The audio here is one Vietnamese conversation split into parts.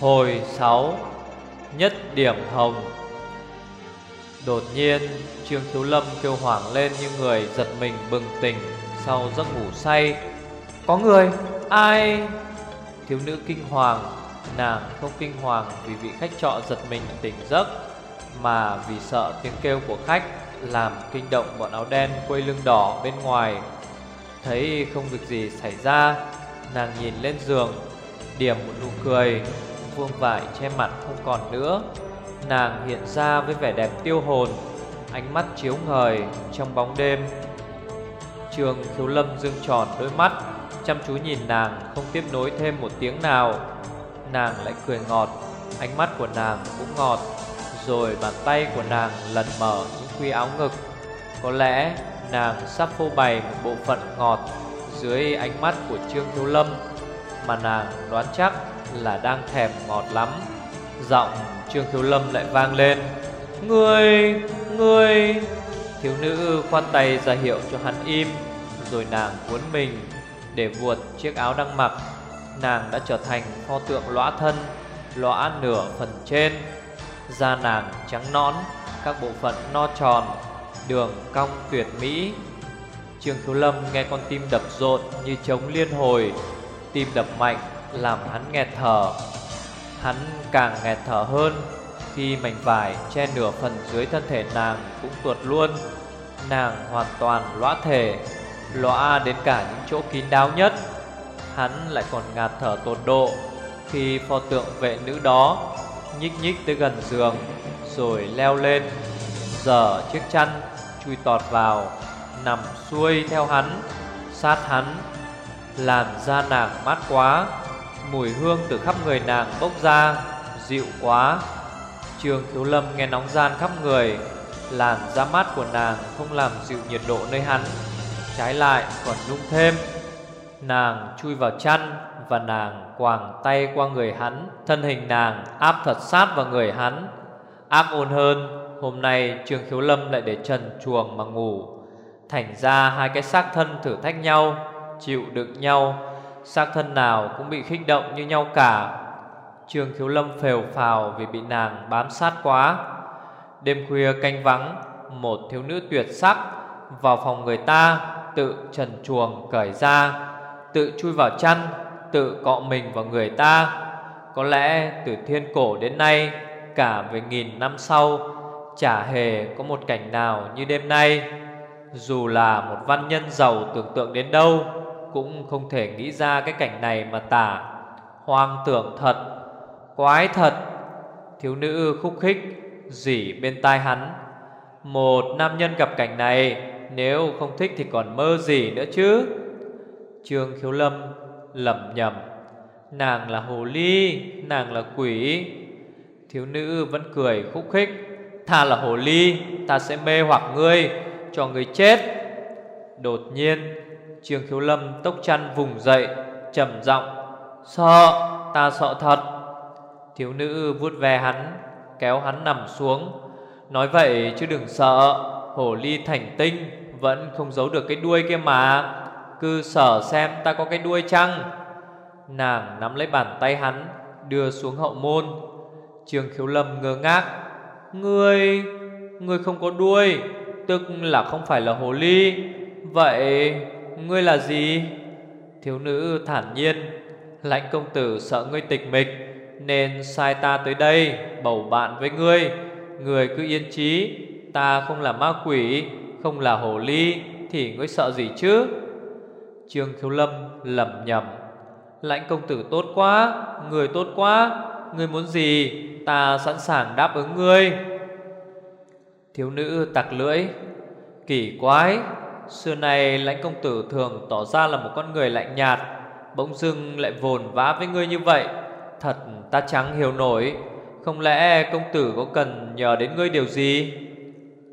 Hồi 6 Nhất điểm hồng. Đột nhiên Trương Thiếu Lâm kêu hoảng lên như người giật mình bừng tỉnh Sau giấc ngủ say. Có người. Ai? Thiếu nữ kinh hoàng. Nàng không kinh hoàng vì vị khách trọ giật mình tỉnh giấc Mà vì sợ tiếng kêu của khách Làm kinh động bọn áo đen quây lưng đỏ bên ngoài. Thấy không việc gì xảy ra Nàng nhìn lên giường Điểm một nụ cười Vuông vải che mặt không còn nữa. Nàng hiện ra với vẻ đẹp tiêu hồn, Ánh mắt chiếu ngời trong bóng đêm. Trường khiếu lâm dương tròn đôi mắt, Chăm chú nhìn nàng không tiếp nối thêm một tiếng nào. Nàng lại cười ngọt, Ánh mắt của nàng cũng ngọt, Rồi bàn tay của nàng lần mở những khuy áo ngực. Có lẽ nàng sắp phô bày một bộ phận ngọt Dưới ánh mắt của Trương Thiếu Lâm, Mà nàng đoán chắc là đang thèm ngọt lắm. Giọng Trương Thiếu Lâm lại vang lên. Người, người Thiếu nữ khoan tay ra hiệu cho hắn im Rồi nàng cuốn mình để vuột chiếc áo đang mặc. Nàng đã trở thành pho tượng lõa thân Lõa nửa phần trên. Da nàng trắng nõn Các bộ phận no tròn Đường cong tuyệt mỹ. Trương Thiếu Lâm nghe con tim đập rộn Như trống liên hồi Tim đập mạnh làm hắn nghẹt thở. Hắn càng nghẹt thở hơn, Khi mảnh vải che nửa phần dưới thân thể nàng cũng tuột luôn. Nàng hoàn toàn lõa thể, Lõa đến cả những chỗ kín đáo nhất. Hắn lại còn ngạt thở tột độ Khi pho tượng vệ nữ đó Nhích nhích tới gần giường Rồi leo lên Dở chiếc chăn Chui tọt vào, Nằm xuôi theo hắn, Sát hắn, Làn da nàng mát quá. Mùi hương từ khắp người nàng bốc ra, Dịu quá. Trường Thiếu Lâm nghe nóng gian khắp người, Làn da mát của nàng không làm dịu nhiệt độ nơi hắn. Trái lại còn nung thêm, Nàng chui vào chăn Và nàng quàng tay qua người hắn, Thân hình nàng áp thật sát vào người hắn. Ác ôn hơn, Hôm nay Trương Khiếu Lâm lại để trần chuồng mà ngủ. Thành ra hai cái xác thân thử thách nhau, Chịu đựng nhau xác thân nào cũng bị khích động như nhau cả. Trương Khiếu Lâm phèo phào vì bị nàng bám sát quá. Đêm khuya canh vắng, Một thiếu nữ tuyệt sắc Vào phòng người ta, Tự trần chuồng cởi ra, Tự chui vào chăn, Tự cọ mình vào người ta. Có lẽ từ thiên cổ đến nay, Cả về nghìn năm sau, Chả hề có một cảnh nào như đêm nay. Dù là một văn nhân giàu tưởng tượng đến đâu cũng không thể nghĩ ra cái cảnh này mà tả. Hoang tưởng thật, Quái thật. Thiếu nữ khúc khích, Dỉ bên tai hắn. Một nam nhân gặp cảnh này, Nếu không thích thì còn mơ gì nữa chứ? Trương Khiếu Lâm lẩm nhẩm. Nàng là hồ ly, Nàng là quỷ. Thiếu nữ vẫn cười khúc khích. Ta là hồ ly, Ta sẽ mê hoặc ngươi, Cho người chết. Đột nhiên Trương Khiếu Lâm tốc chăn vùng dậy, trầm giọng, Sợ, ta sợ thật. Thiếu nữ vuốt ve hắn, Kéo hắn nằm xuống. Nói vậy chứ đừng sợ, Hổ ly thành tinh, Vẫn không giấu được cái đuôi kia mà. Cứ sở xem ta có cái đuôi chăng? Nàng nắm lấy bàn tay hắn, Đưa xuống hậu môn. Trương Khiếu Lâm ngơ ngác, Ngươi Ngươi không có đuôi, Tức là không phải là hồ ly. Vậy ngươi là gì? Thiếu nữ thản nhiên. Lãnh công tử sợ ngươi tịch mịch, Nên sai ta tới đây Bầu bạn với ngươi. Người cứ yên trí Ta không là ma quỷ, Không là hồ ly, Thì ngươi sợ gì chứ? Trương Khiếu Lâm lẩm nhẩm. Lãnh công tử tốt quá, Người tốt quá, Ngươi muốn gì, Ta sẵn sàng đáp ứng ngươi. Thiếu nữ tặc lưỡi. Kỳ quái Xưa nay, lãnh công tử thường tỏ ra là một con người lạnh nhạt, Bỗng dưng lại vồn vã với ngươi như vậy. Thật ta chẳng hiểu nổi, Không lẽ công tử có cần nhờ đến ngươi điều gì?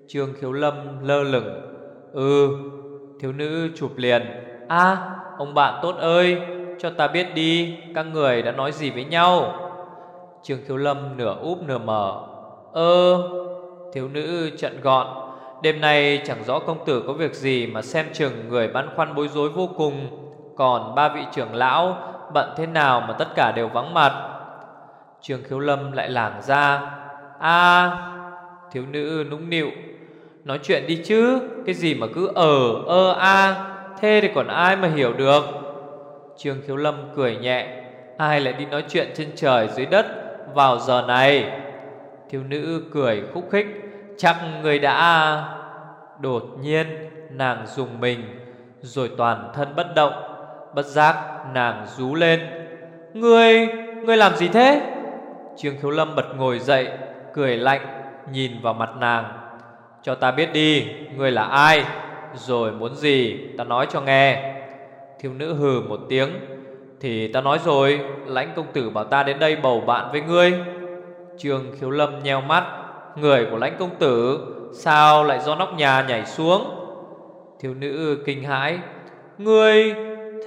Trương khiếu lâm lơ lửng. Ừ Thiếu nữ chụp liền. A, ông bạn tốt ơi, Cho ta biết đi, Các người đã nói gì với nhau? Trương khiếu lâm nửa úp nửa mở. Ơ, Thiếu nữ trận gọn. Đêm nay chẳng rõ công tử có việc gì mà xem chừng người băn khoăn bối rối vô cùng. Còn ba vị trưởng lão, bận thế nào mà tất cả đều vắng mặt? Trường khiếu lâm lại lảng ra. A, Thiếu nữ nũng nịu, Nói chuyện đi chứ, Cái gì mà cứ ở, ơ, a, Thế thì còn ai mà hiểu được? Trương khiếu lâm cười nhẹ, Ai lại đi nói chuyện trên trời dưới đất Vào giờ này? Thiếu nữ cười khúc khích. Chắc người đã Đột nhiên nàng dùng mình Rồi toàn thân bất động Bất giác nàng rú lên. Ngươi, ngươi làm gì thế? Trương khiếu lâm bật ngồi dậy Cười lạnh Nhìn vào mặt nàng. Cho ta biết đi Ngươi là ai? Rồi muốn gì? Ta nói cho nghe. Thiếu nữ hừ một tiếng. Thì ta nói rồi Lãnh công tử bảo ta đến đây bầu bạn với ngươi. Trương khiếu lâm nheo mắt Người của lãnh công tử, Sao lại do nóc nhà nhảy xuống? Thiếu nữ kinh hãi, Ngươi,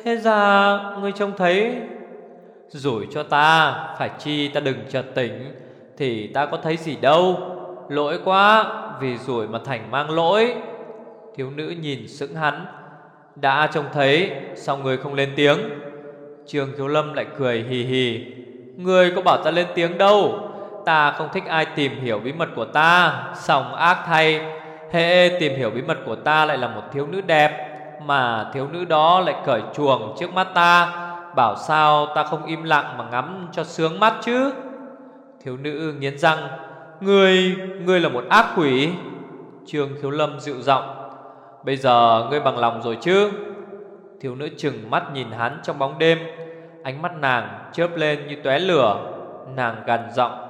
Thế ra ngươi trông thấy. Rủi cho ta, Phải chi ta đừng chợt tỉnh, Thì ta có thấy gì đâu. Lỗi quá, Vì rủi mà thành mang lỗi. Thiếu nữ nhìn sững hắn, Đã trông thấy, Sao người không lên tiếng? Trường Thiếu Lâm lại cười hì hì Người có bảo ta lên tiếng đâu? Ta không thích ai tìm hiểu bí mật của ta. Sòng ác thay Hệ tìm hiểu bí mật của ta lại là một thiếu nữ đẹp Mà thiếu nữ đó lại cởi chuồng trước mắt ta. Bảo sao ta không im lặng mà ngắm cho sướng mắt chứ? Thiếu nữ nghiến răng Ngươi, ngươi là một ác quỷ. Trương Khiếu Lâm dịu giọng Bây giờ ngươi bằng lòng rồi chứ? Thiếu nữ chừng mắt nhìn hắn trong bóng đêm Ánh mắt nàng chớp lên như tóe lửa. Nàng gằn giọng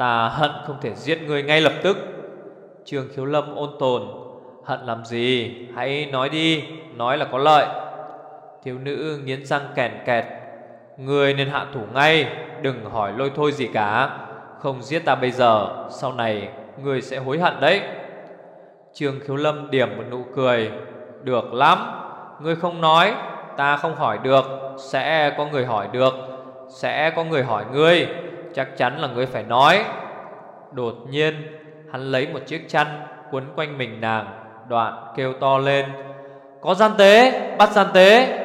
Ta hận không thể giết người ngay lập tức. Trương Khiếu Lâm ôn tồn, Hận làm gì? Hãy nói đi, Nói là có lợi. Thiếu nữ nghiến răng kèn kẹt, người nên hạ thủ ngay, Đừng hỏi lôi thôi gì cả. Không giết ta bây giờ, Sau này người sẽ hối hận đấy. Trương Khiếu Lâm điểm một nụ cười, Được lắm, Ngươi không nói, Ta không hỏi được, Sẽ có người hỏi được, Sẽ có người hỏi ngươi. Chắc chắn là ngươi phải nói. Đột nhiên, Hắn lấy một chiếc chăn Quấn quanh mình nàng, Đoạn kêu to lên. Có gian tế, Bắt gian tế.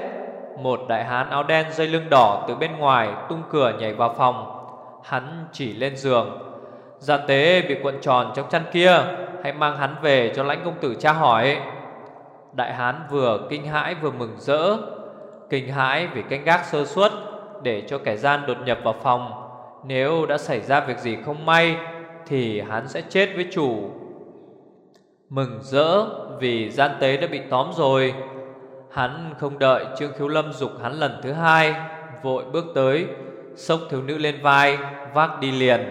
Một đại hán áo đen dây lưng đỏ Từ bên ngoài tung cửa nhảy vào phòng. Hắn chỉ lên giường. Gian tế bị cuộn tròn trong chăn kia, Hãy mang hắn về cho lãnh công tử tra hỏi. Đại hán vừa kinh hãi vừa mừng rỡ, Kinh hãi vì canh gác sơ suất Để cho kẻ gian đột nhập vào phòng. Nếu đã xảy ra việc gì không may Thì hắn sẽ chết với chủ. Mừng rỡ vì gian tế đã bị tóm rồi. Hắn không đợi Trương Khiếu Lâm dục hắn lần thứ hai Vội bước tới Xốc thiếu nữ lên vai Vác đi liền.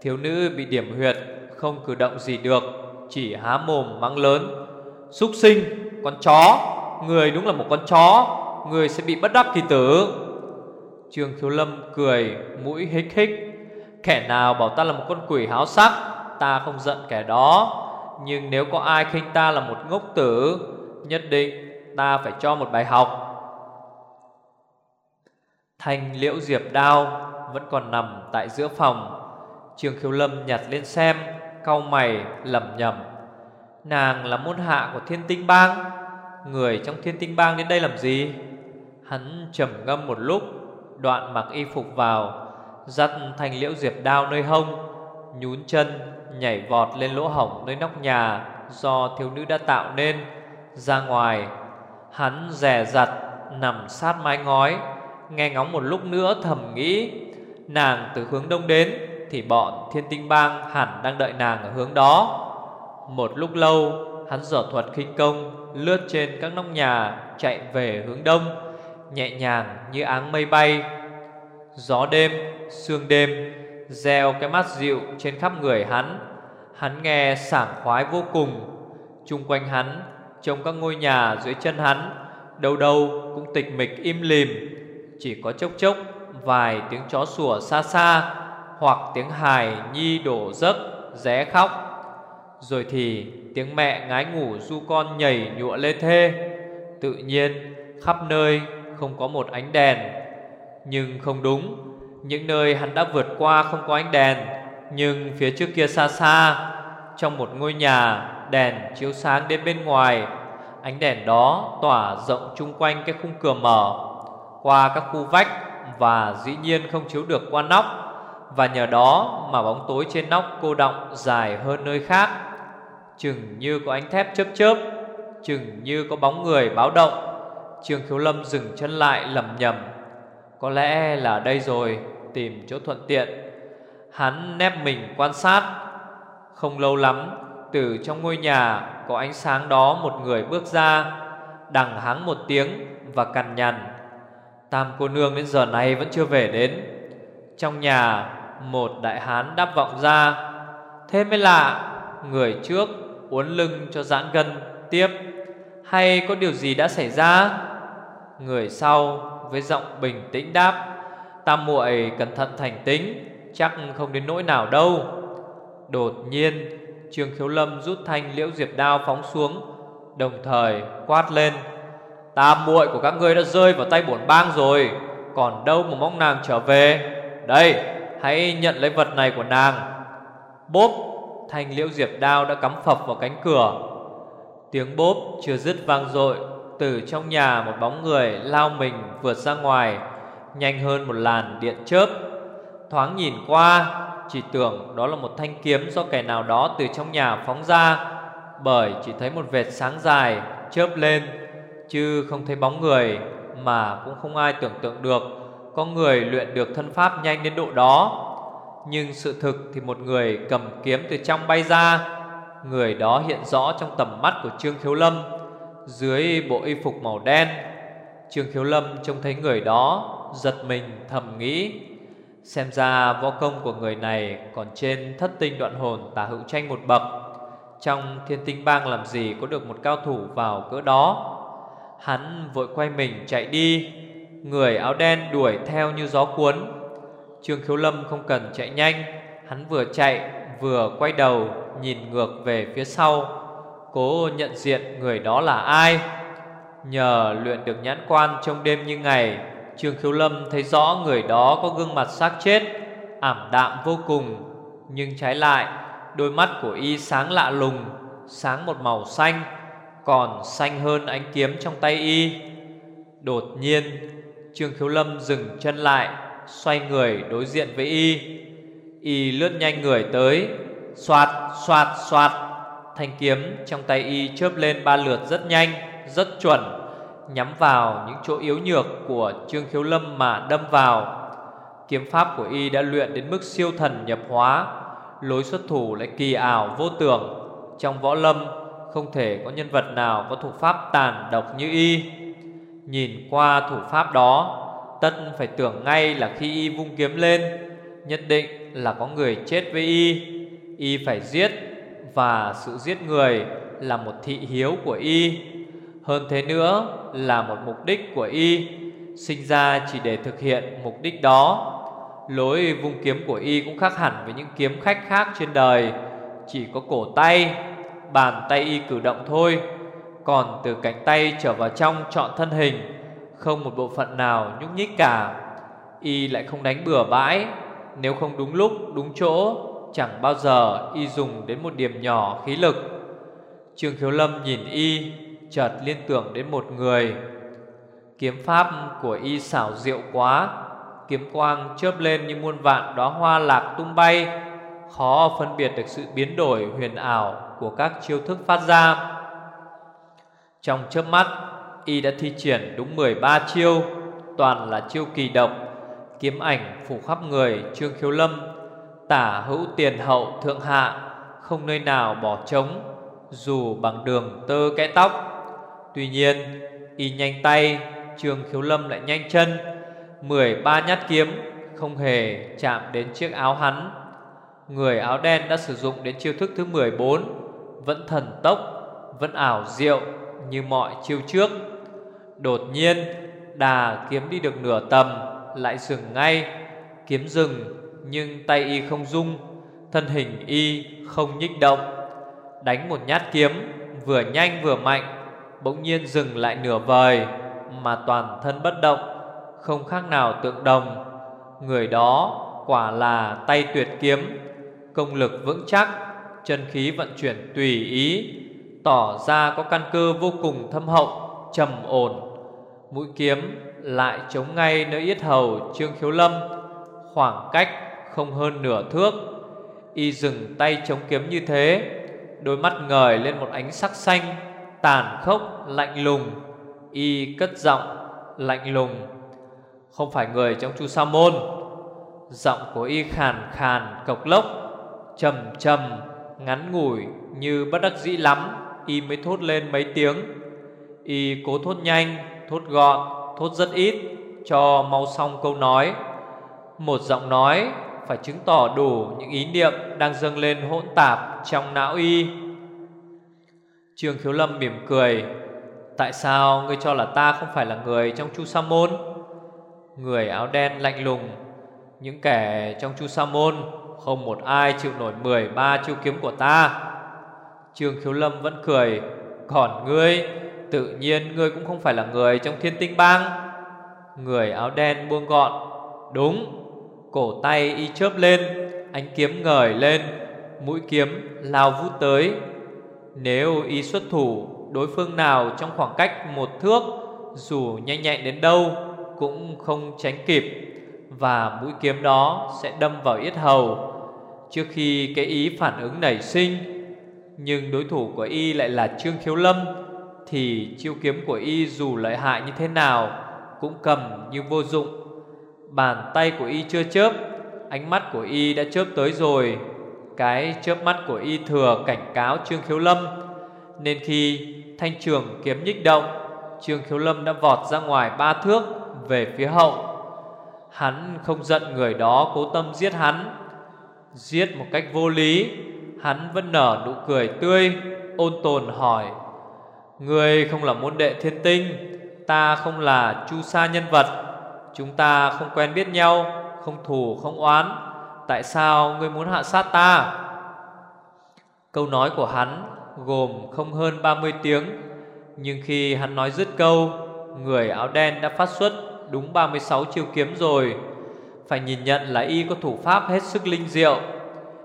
Thiếu nữ bị điểm huyệt Không cử động gì được Chỉ há mồm mắng lớn. Súc sinh, con chó! Người đúng là một con chó Người sẽ bị bất đắc kỳ tử. Trương Khiếu Lâm cười Mũi hích hích. Kẻ nào bảo ta là một con quỷ háo sắc, Ta không giận kẻ đó. Nhưng nếu có ai khinh ta là một ngốc tử, Nhất định ta phải cho một bài học. Thanh liễu diệp đao Vẫn còn nằm tại giữa phòng. Trương Khiếu Lâm nhặt lên xem, Cau mày, lẩm nhẩm. Nàng là môn hạ của thiên tinh bang. Người trong thiên tinh bang đến đây làm gì? Hắn trầm ngâm một lúc Đoạn mặc y phục vào, Dắt thanh liễu diệp đao nơi hông, Nhún chân, Nhảy vọt lên lỗ hổng nơi nóc nhà Do thiếu nữ đã tạo nên, Ra ngoài. Hắn rè rặt Nằm sát mái ngói, Nghe ngóng một lúc nữa thầm nghĩ, Nàng từ hướng đông đến Thì bọn thiên tinh bang hẳn đang đợi nàng ở hướng đó. Một lúc lâu, Hắn dở thuật khinh công, Lướt trên các nóc nhà Chạy về hướng đông. Nhẹ nhàng như áng mây bay. Gió đêm, sương đêm Gieo cái mắt dịu trên khắp người hắn. Hắn nghe sảng khoái vô cùng. Trung quanh hắn Trông các ngôi nhà dưới chân hắn Đâu đâu cũng tịch mịch im lìm. Chỉ có chốc chốc Vài tiếng chó sủa xa xa Hoặc tiếng hài nhi đổ giấc Ré khóc. Rồi thì tiếng mẹ ngái ngủ du con nhảy nhụa lê thê. Tự nhiên khắp nơi không có một ánh đèn. Nhưng không đúng, Những nơi hắn đã vượt qua không có ánh đèn, Nhưng phía trước kia xa xa, Trong một ngôi nhà, Đèn chiếu sáng đến bên ngoài. Ánh đèn đó tỏa rộng chung quanh cái khung cửa mở, Qua các khu vách Và dĩ nhiên không chiếu được qua nóc. Và nhờ đó mà bóng tối trên nóc cô động dài hơn nơi khác. Chừng như có ánh thép chớp chớp, Chừng như có bóng người báo động. Trương Khiếu Lâm dừng chân lại lầm nhầm Có lẽ là đây rồi, Tìm chỗ thuận tiện. Hắn nép mình quan sát. Không lâu lắm, Từ trong ngôi nhà Có ánh sáng đó một người bước ra, Đằng hắn một tiếng Và cằn nhằn. Tam cô nương đến giờ này vẫn chưa về đến. Trong nhà, Một đại hán đáp vọng ra. Thế mới lạ, Người trước uốn lưng cho giãn gân, Tiếp. Hay có điều gì đã xảy ra? Người sau với giọng bình tĩnh đáp, Tam muội cẩn thận thành tính, Chắc không đến nỗi nào đâu. Đột nhiên, Trương Khiếu Lâm rút thanh liễu diệp đao phóng xuống, Đồng thời quát lên, Tam muội của các ngươi đã rơi vào tay bổn bang rồi, Còn đâu mà mong nàng trở về. Đây, hãy nhận lấy vật này của nàng. Bốp, Thanh liễu diệp đao đã cắm phập vào cánh cửa. Tiếng bốp chưa dứt vang dội từ trong nhà một bóng người lao mình vượt ra ngoài, Nhanh hơn một làn điện chớp. Thoáng nhìn qua, Chỉ tưởng đó là một thanh kiếm do kẻ nào đó từ trong nhà phóng ra, Bởi chỉ thấy một vệt sáng dài chớp lên, Chứ không thấy bóng người Mà cũng không ai tưởng tượng được Có người luyện được thân pháp nhanh đến độ đó. Nhưng sự thực thì một người cầm kiếm từ trong bay ra, Người đó hiện rõ trong tầm mắt của Trương Khiếu Lâm. Dưới bộ y phục màu đen. Trương Khiếu Lâm trông thấy người đó, Giật mình, thầm nghĩ. Xem ra võ công của người này Còn trên thất tinh đoạn hồn tả hữu tranh một bậc. Trong thiên tinh bang làm gì có được một cao thủ vào cỡ đó? Hắn vội quay mình chạy đi, Người áo đen đuổi theo như gió cuốn. Trương Khiếu Lâm không cần chạy nhanh, Hắn vừa chạy, vừa quay đầu, nhìn ngược về phía sau. Cố nhận diện người đó là ai. Nhờ luyện được nhãn quan trong đêm như ngày, Trương Khiếu Lâm thấy rõ người đó có gương mặt xác chết, Ảm đạm vô cùng. Nhưng trái lại, Đôi mắt của y sáng lạ lùng, Sáng một màu xanh, Còn xanh hơn ánh kiếm trong tay y. Đột nhiên, Trương Khiếu Lâm dừng chân lại, Xoay người đối diện với y. Y lướt nhanh người tới, Xoạt xoạt xoạt. Thanh kiếm, trong tay y chớp lên ba lượt rất nhanh, Rất chuẩn, Nhắm vào những chỗ yếu nhược của Trương Khiếu Lâm mà đâm vào. Kiếm pháp của y đã luyện đến mức siêu thần nhập hóa, Lối xuất thủ lại kỳ ảo vô tưởng. Trong võ lâm, không thể có nhân vật nào có thủ pháp tàn độc như y. Nhìn qua thủ pháp đó, Tất phải tưởng ngay là khi y vung kiếm lên, Nhất định là có người chết với y. Y phải giết và sự giết người là một thị hiếu của y. Hơn thế nữa là một mục đích của y Sinh ra chỉ để thực hiện mục đích đó. Lối vung kiếm của y cũng khác hẳn với những kiếm khách khác trên đời Chỉ có cổ tay, bàn tay y cử động thôi. Còn từ cánh tay trở vào trong chọn thân hình Không một bộ phận nào nhúc nhích cả. Y lại không đánh bừa bãi Nếu không đúng lúc, đúng chỗ Chẳng bao giờ y dùng đến một điểm nhỏ khí lực. Trương Khiếu Lâm nhìn y, chợt liên tưởng đến một người. Kiếm pháp của y xảo diệu quá, Kiếm quang chớp lên như muôn vạn đóa hoa lạc tung bay. Khó phân biệt được sự biến đổi huyền ảo của các chiêu thức phát ra. Trong chớp mắt, Y đã thi triển đúng 13 chiêu, Toàn là chiêu kỳ độc Kiếm ảnh phủ khắp người Trương Khiếu Lâm Tả hữu tiền hậu thượng hạ, Không nơi nào bỏ trống, Dù bằng đường tơ kẽ tóc. Tuy nhiên, Y nhanh tay Trường khiếu lâm lại nhanh chân, mười ba nhát kiếm, Không hề chạm đến chiếc áo hắn. Người áo đen đã sử dụng đến chiêu thức thứ 14 Vẫn thần tốc, Vẫn ảo diệu Như mọi chiêu trước. Đột nhiên, Đà kiếm đi được nửa tầm, Lại dừng ngay, Kiếm dừng nhưng tay y không rung Thân hình y không nhích động Đánh một nhát kiếm Vừa nhanh vừa mạnh bỗng nhiên dừng lại nửa vời mà toàn thân bất động, không khác nào tượng đồng. Người đó quả là tay tuyệt kiếm, công lực vững chắc, chân khí vận chuyển tùy ý, tỏ ra có căn cơ vô cùng thâm hậu, trầm ổn. Mũi kiếm lại chống ngay nơi yết hầu Trương Khiếu Lâm, khoảng cách không hơn nửa thước. Y dừng tay chống kiếm như thế Đôi mắt ngời lên một ánh sắc xanh Tàn khốc, lạnh lùng. Y cất giọng, lạnh lùng. Không phải người trong chu sa môn. Giọng của Y khàn khàn, cộc lốc trầm trầm, ngắn ngủi Như bất đắc dĩ lắm. Y mới thốt lên mấy tiếng. Y cố thốt nhanh, thốt gọn, thốt rất ít Cho mau xong câu nói. Một giọng nói phải chứng tỏ đủ những ý niệm đang dâng lên hỗn tạp trong não y. Trương Khiếu Lâm mỉm cười, tại sao ngươi cho là ta không phải là người trong Chu Sa môn? Người áo đen lạnh lùng, những kẻ trong Chu Sa môn không một ai chịu nổi 13 chiêu kiếm của ta. Trương Khiếu Lâm vẫn cười, còn ngươi, tự nhiên ngươi cũng không phải là người trong Thiên Tinh Bang. Người áo đen buông gọn, đúng Cổ tay y chớp lên, Ánh kiếm ngời lên, Mũi kiếm lao vút tới. Nếu y xuất thủ, Đối phương nào trong khoảng cách một thước, Dù nhanh nhẹn đến đâu, Cũng không tránh kịp, Và mũi kiếm đó sẽ đâm vào yết hầu. Trước khi cái ý phản ứng nảy sinh, Nhưng đối thủ của y lại là Trương Khiếu Lâm, Thì chiêu kiếm của y dù lợi hại như thế nào Cũng cầm như vô dụng. Bàn tay của y chưa chớp, Ánh mắt của y đã chớp tới rồi. Cái chớp mắt của y thừa cảnh cáo Trương Khiếu Lâm. Nên khi thanh trường kiếm nhích động, Trương Khiếu Lâm đã vọt ra ngoài ba thước Về phía hậu. Hắn không giận người đó cố tâm giết hắn. Giết một cách vô lý, Hắn vẫn nở nụ cười tươi, Ôn tồn hỏi Người không là môn đệ thiên tinh, Ta không là chu sa nhân vật. Chúng ta không quen biết nhau, Không thù, không oán. Tại sao ngươi muốn hạ sát ta? Câu nói của hắn Gồm không hơn 30 tiếng, Nhưng khi hắn nói dứt câu, Người áo đen đã phát xuất Đúng 36 chiêu kiếm rồi. Phải nhìn nhận là y có thủ pháp hết sức linh diệu.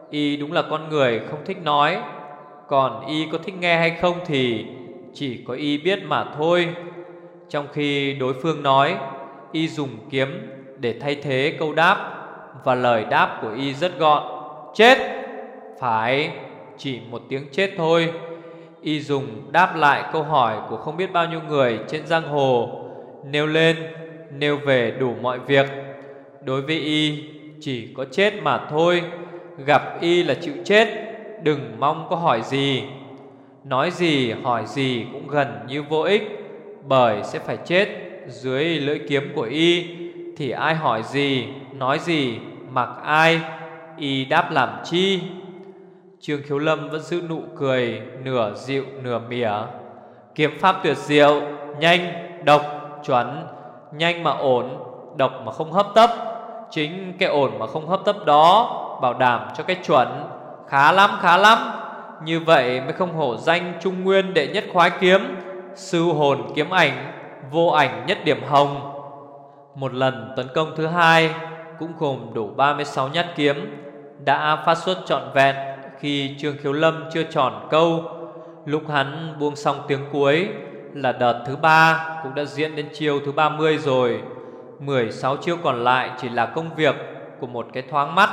Y đúng là con người không thích nói. Còn y có thích nghe hay không thì Chỉ có y biết mà thôi. Trong khi đối phương nói y dùng kiếm để thay thế câu đáp và lời đáp của y rất gọn. Chết! Phải, chỉ một tiếng chết thôi. Y dùng đáp lại câu hỏi của không biết bao nhiêu người trên giang hồ, nêu lên, nêu về đủ mọi việc. Đối với y chỉ có chết mà thôi, gặp y là chịu chết, đừng mong có hỏi gì. Nói gì hỏi gì cũng gần như vô ích, bởi sẽ phải chết dưới lưỡi kiếm của y thì ai hỏi gì, nói gì, mặc ai, y đáp làm chi. Trương Khiếu Lâm vẫn giữ nụ cười nửa dịu nửa mỉa. Kiếm pháp tuyệt diệu, nhanh, độc, chuẩn, nhanh mà ổn, độc mà không hấp tấp. Chính cái ổn mà không hấp tấp đó bảo đảm cho cái chuẩn. Khá lắm, khá lắm. Như vậy mới không hổ danh Trung Nguyên đệ nhất khoái kiếm, sư hồn kiếm ảnh vô ảnh nhất điểm hồng. Một lần tấn công thứ hai, Cũng gồm đủ 36 nhát kiếm, Đã phát xuất trọn vẹn Khi Trương Khiếu Lâm chưa tròn câu. Lúc hắn buông xong tiếng cuối Là đợt thứ ba, Cũng đã diễn đến chiêu thứ 30 rồi. 16 chiêu còn lại chỉ là công việc Của một cái thoáng mắt.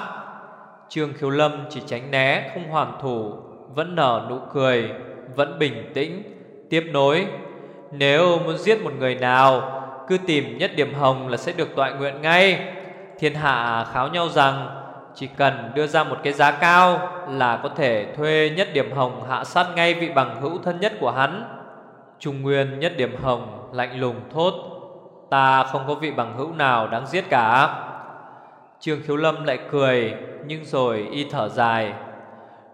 Trương Khiếu Lâm chỉ tránh né, Không hoàn thủ, Vẫn nở nụ cười, Vẫn bình tĩnh, Tiếp nối nếu muốn giết một người nào, Cứ tìm nhất điểm hồng là sẽ được tọa nguyện ngay. Thiên hạ kháo nhau rằng, Chỉ cần đưa ra một cái giá cao Là có thể thuê nhất điểm hồng hạ sát ngay vị bằng hữu thân nhất của hắn. Trung Nguyên nhất điểm hồng lạnh lùng thốt, Ta không có vị bằng hữu nào đáng giết cả. Trương Khiếu Lâm lại cười, Nhưng rồi y thở dài,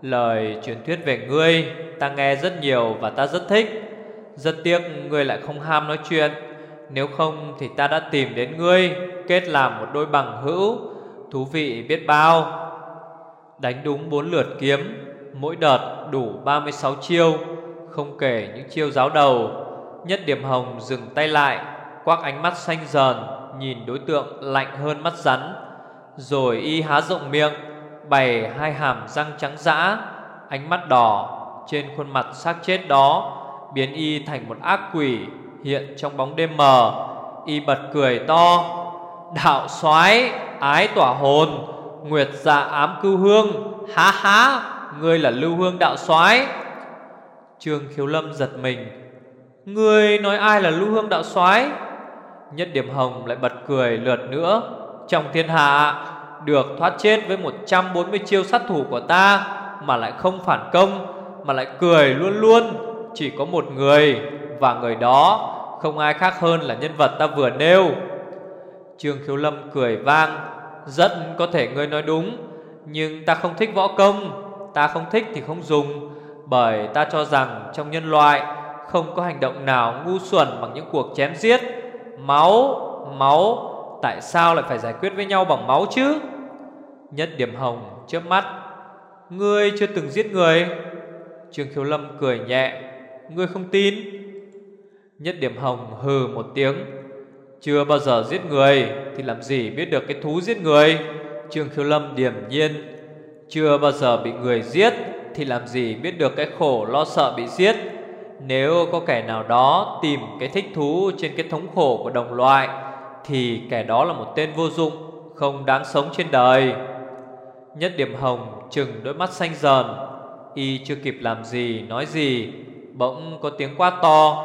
Lời truyền thuyết về ngươi, Ta nghe rất nhiều và ta rất thích rất tiếc ngươi lại không ham nói chuyện. Nếu không thì ta đã tìm đến ngươi, Kết làm một đôi bằng hữu. Thú vị biết bao. Đánh đúng bốn lượt kiếm, Mỗi đợt đủ 36 chiêu, Không kể những chiêu giáo đầu. Nhất điểm hồng dừng tay lại, Quắc ánh mắt xanh dờn, Nhìn đối tượng lạnh hơn mắt rắn. Rồi y há rộng miệng, Bày hai hàm răng trắng dã, Ánh mắt đỏ Trên khuôn mặt xác chết đó biến y thành một ác quỷ hiện trong bóng đêm mờ. Y bật cười to, đạo soái, ái tỏa hồn, Nguyệt dạ ám cưu hương Há há Ngươi là lưu hương đạo soái. Trương khiếu lâm giật mình, Ngươi nói ai là lưu hương đạo soái? Nhất điểm hồng lại bật cười lượt nữa, Trong thiên hạ Được thoát chết với 140 chiêu sát thủ của ta Mà lại không phản công, Mà lại cười luôn luôn chỉ có một người Và người đó không ai khác hơn là nhân vật ta vừa nêu. Trương Khiếu Lâm cười vang Rất có thể ngươi nói đúng Nhưng ta không thích võ công Ta không thích thì không dùng Bởi ta cho rằng trong nhân loại Không có hành động nào ngu xuẩn bằng những cuộc chém giết. Máu, máu Tại sao lại phải giải quyết với nhau bằng máu chứ? Nhất điểm hồng trước mắt Ngươi chưa từng giết người. Trương Khiếu Lâm cười nhẹ Ngươi không tin? Nhất điểm hồng hừ một tiếng. Chưa bao giờ giết người Thì làm gì biết được cái thú giết người? Trương Khiếu Lâm điềm nhiên. Chưa bao giờ bị người giết Thì làm gì biết được cái khổ lo sợ bị giết? Nếu có kẻ nào đó tìm cái thích thú trên cái thống khổ của đồng loại, Thì kẻ đó là một tên vô dụng, Không đáng sống trên đời. Nhất điểm hồng chừng đôi mắt xanh dần Y chưa kịp làm gì, nói gì Bỗng có tiếng quát to.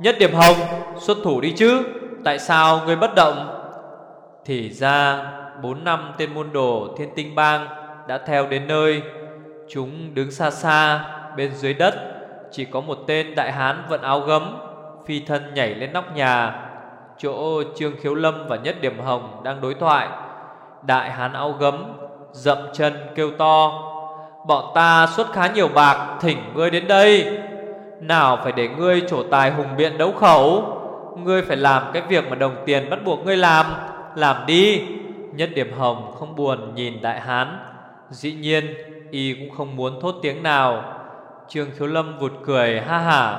Nhất điểm hồng, xuất thủ đi chứ, Tại sao ngươi bất động? Thì ra, bốn năm tên môn đồ thiên tinh bang Đã theo đến nơi. Chúng đứng xa xa, Bên dưới đất, Chỉ có một tên đại hán vận áo gấm, Phi thân nhảy lên nóc nhà. Chỗ Trương Khiếu Lâm và Nhất Điểm Hồng đang đối thoại. Đại hán áo gấm, Dậm chân kêu to. Bọn ta xuất khá nhiều bạc, Thỉnh ngươi đến đây nào phải để ngươi trổ tài hùng biện đấu khẩu. Ngươi phải làm cái việc mà đồng tiền bắt buộc ngươi làm. Làm đi. Nhất điểm hồng không buồn nhìn đại hán. Dĩ nhiên, Y cũng không muốn thốt tiếng nào. Trương khiếu lâm vụt cười, ha hả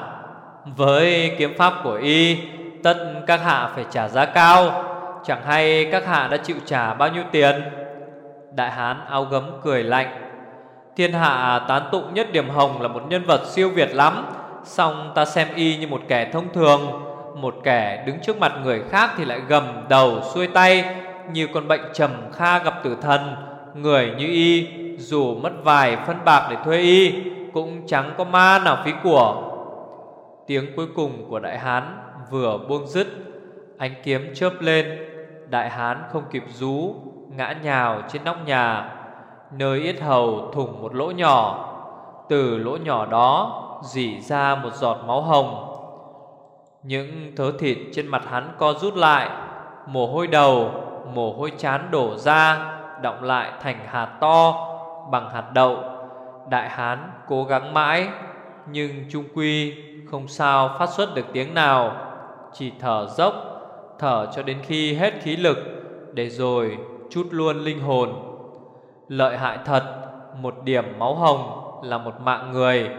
Với kiếm pháp của Y, Tất các hạ phải trả giá cao. Chẳng hay các hạ đã chịu trả bao nhiêu tiền? Đại hán áo gấm cười lạnh. Thiên hạ tán tụng nhất điểm hồng là một nhân vật siêu việt lắm. Xong ta xem y như một kẻ thông thường. Một kẻ đứng trước mặt người khác thì lại gầm đầu, xuôi tay, Như con bệnh trầm kha gặp tử thần. Người như y, dù mất vài phân bạc để thuê y, Cũng chẳng có ma nào phí của. Tiếng cuối cùng của đại hán vừa buông dứt. Ánh kiếm chớp lên. Đại hán không kịp rú, Ngã nhào trên nóc nhà. Nơi yết hầu thủng một lỗ nhỏ. Từ lỗ nhỏ đó dỉ ra một giọt máu hồng. Những thớ thịt trên mặt hắn co rút lại Mồ hôi đầu, mồ hôi chán đổ ra Động lại thành hạt to bằng hạt đậu. Đại hán cố gắng mãi Nhưng trung quy không sao phát xuất được tiếng nào. Chỉ thở dốc Thở cho đến khi hết khí lực Để rồi chút luôn linh hồn. Lợi hại thật Một điểm máu hồng là một mạng người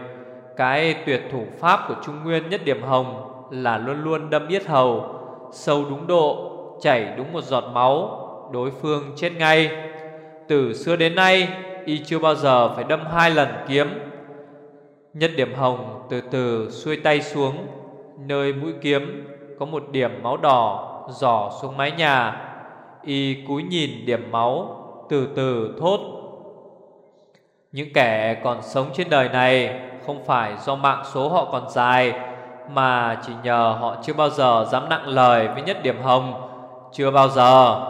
cái tuyệt thủ pháp của Trung Nguyên nhất điểm hồng Là luôn luôn đâm yết hầu, Sâu đúng độ, Chảy đúng một giọt máu, Đối phương chết ngay. Từ xưa đến nay, Y chưa bao giờ phải đâm hai lần kiếm. Nhất điểm hồng từ từ xuôi tay xuống, Nơi mũi kiếm Có một điểm máu đỏ Giỏ xuống mái nhà. Y cúi nhìn điểm máu, Từ từ thốt, Những kẻ còn sống trên đời này không phải do mạng số họ còn dài, Mà chỉ nhờ họ chưa bao giờ dám nặng lời với nhất điểm hồng. Chưa bao giờ.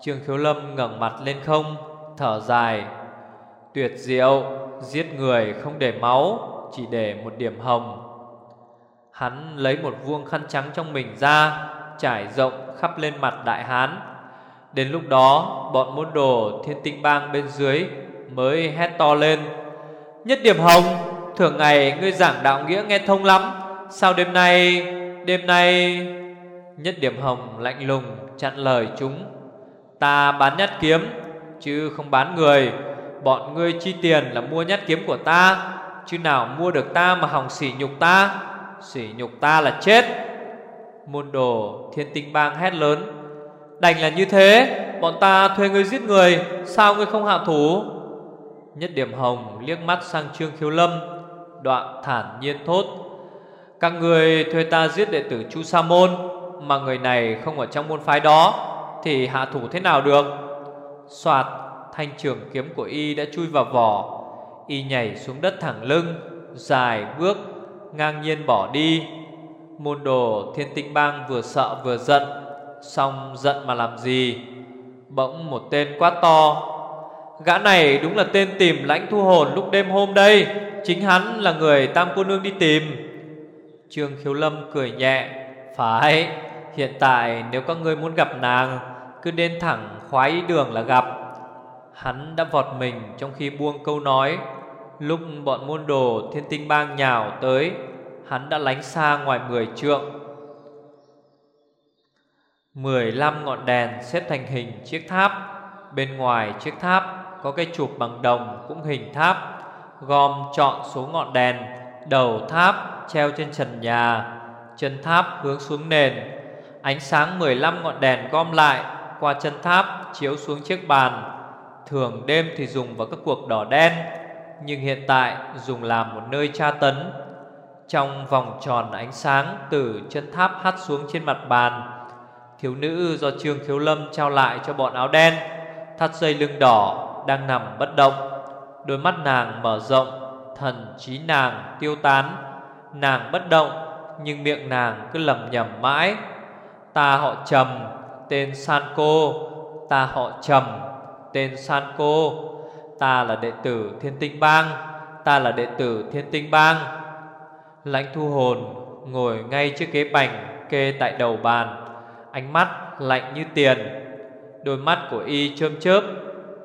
Trương Khiếu Lâm ngẩng mặt lên không, Thở dài. Tuyệt diệu, Giết người không để máu, Chỉ để một điểm hồng. Hắn lấy một vuông khăn trắng trong mình ra, Trải rộng khắp lên mặt đại hán. Đến lúc đó, Bọn môn đồ thiên tinh bang bên dưới Mới hét to lên, Nhất điểm hồng! Thường ngày ngươi giảng đạo nghĩa nghe thông lắm. Sao đêm nay Đêm nay Nhất điểm hồng lạnh lùng chặn lời chúng? Ta bán nhát kiếm, Chứ không bán người. Bọn ngươi chi tiền là mua nhát kiếm của ta, Chứ nào mua được ta mà hòng sỉ nhục ta? Sỉ nhục ta là chết. Môn đồ thiên tinh bang hét lớn. Đành là như thế, Bọn ta thuê ngươi giết người, Sao ngươi không hạ thủ? Nhất điểm hồng liếc mắt sang Trương Khiếu Lâm. Đoạn thản nhiên thốt, Các người thuê ta giết đệ tử Chu Sa Môn, Mà người này không ở trong môn phái đó, Thì hạ thủ thế nào được? Soạt, Thanh trường kiếm của y đã chui vào vỏ. Y nhảy xuống đất thẳng lưng, Dài bước, Ngang nhiên bỏ đi. Môn đồ thiên tinh bang vừa sợ vừa giận Xong giận mà làm gì? Bỗng một tên quát to, Gã này đúng là tên tìm lãnh thu hồn lúc đêm hôm đây. Chính hắn là người tam cô nương đi tìm. Trương khiếu lâm cười nhẹ, Phải, Hiện tại nếu các ngươi muốn gặp nàng, Cứ đến thẳng khoái đường là gặp. Hắn đã vọt mình trong khi buông câu nói. Lúc bọn môn đồ thiên tinh bang nhào tới, Hắn đã lánh xa ngoài mười trượng. Mười lăm ngọn đèn xếp thành hình chiếc tháp. Bên ngoài chiếc tháp có cái chụp bằng đồng cũng hình tháp. Gom chọn số ngọn đèn, Đầu tháp treo trên trần nhà, Chân tháp hướng xuống nền. Ánh sáng 15 ngọn đèn gom lại, Qua chân tháp chiếu xuống chiếc bàn. Thường đêm thì dùng vào các cuộc đỏ đen, Nhưng hiện tại dùng làm một nơi tra tấn. Trong vòng tròn ánh sáng từ chân tháp hắt xuống trên mặt bàn, Thiếu nữ do Trương Khiếu Lâm trao lại cho bọn áo đen, Thắt dây lưng đỏ đang nằm bất động. Đôi mắt nàng mở rộng, Thần trí nàng tiêu tán. Nàng bất động, Nhưng miệng nàng cứ lầm nhầm mãi. Ta họ Trầm, Tên San Cô. Ta họ Trầm, Tên San Cô. Ta là đệ tử Thiên Tinh Bang. Ta là đệ tử Thiên Tinh Bang. Lãnh thu hồn Ngồi ngay trước ghế bành Kê tại đầu bàn. Ánh mắt lạnh như tiền. Đôi mắt của y chớm chớp.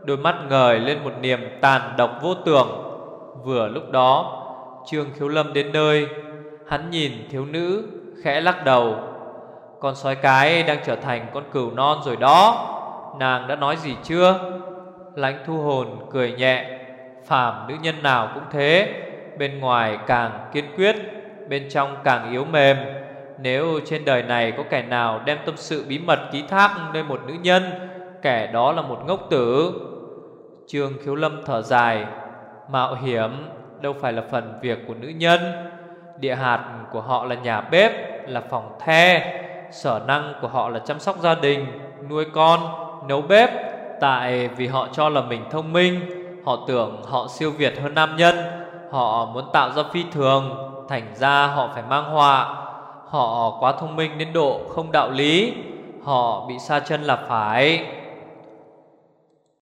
Đôi mắt ngời lên một niềm tàn độc vô tưởng Vừa lúc đó, Trương Khiếu Lâm đến nơi, Hắn nhìn thiếu nữ, Khẽ lắc đầu. Con sói cái đang trở thành con cừu non rồi đó, Nàng đã nói gì chưa? Lãnh thu hồn cười nhẹ, Phàm nữ nhân nào cũng thế, Bên ngoài càng kiên quyết, Bên trong càng yếu mềm. Nếu trên đời này có kẻ nào Đem tâm sự bí mật ký thác nơi một nữ nhân, Kẻ đó là một ngốc tử Trương khiếu lâm thở dài Mạo hiểm đâu phải là phần việc của nữ nhân. Địa hạt của họ là nhà bếp Là phòng the. Sở năng của họ là chăm sóc gia đình Nuôi con, nấu bếp. Tại vì họ cho là mình thông minh Họ tưởng họ siêu việt hơn nam nhân. Họ muốn tạo ra phi thường Thành ra họ phải mang họa. Họ quá thông minh đến độ không đạo lý. Họ bị sa chân là phải.